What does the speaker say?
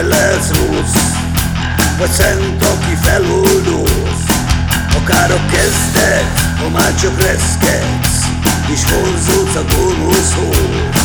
vagy lehetsz rossz Vagy szent, aki feloldóz. Akár a kezdet, ha már csak reszkedsz És vonzódsz a gonoszhoz.